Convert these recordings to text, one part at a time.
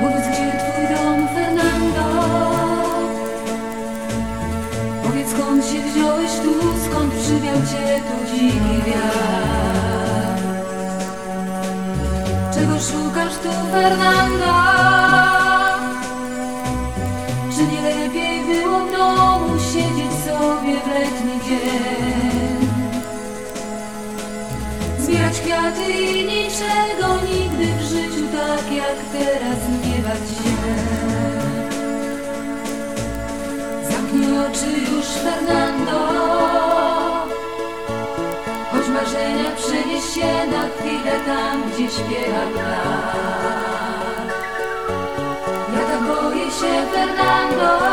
Powiedz, gdzie twój dom, Fernando? Powiedz, skąd się wziąłeś tu, skąd przywiał cię tu dziki wiatr? Czego szukasz tu, Fernando? Czy nie lepiej było w domu siedzieć sobie w letni dzień? Zbierać kwiaty i niczego nie tak jak teraz nie bać się. Zamknij oczy już Fernando. Choć marzenia przenieś się na chwilę tam, gdzie śpiewa brak. Ja tak boję się Fernando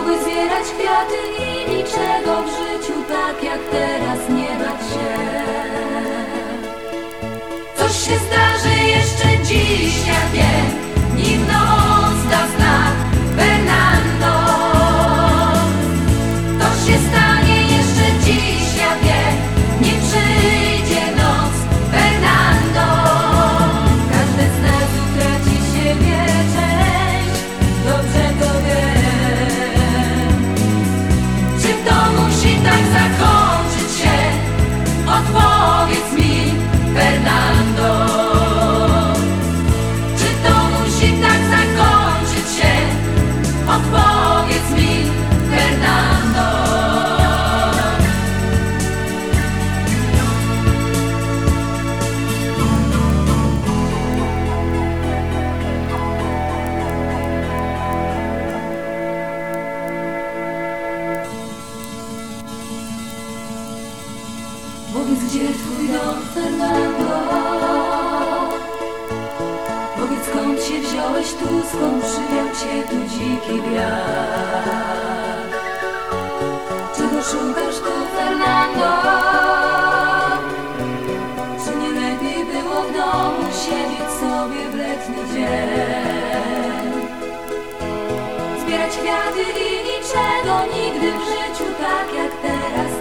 Mogę zbierać kwiaty i niczego w życiu tak jak teraz nie bać się. Coś się zdarzy jeszcze dziś, gdzie twój dom, Fernando Powiedz, skąd się wziąłeś tu, skąd przywiał cię tu dziki wiatr Czego szukasz tu, Fernando? Czy nie lepiej było w domu siedzieć sobie w letni dzień? Zbierać kwiaty i niczego nigdy w życiu tak jak teraz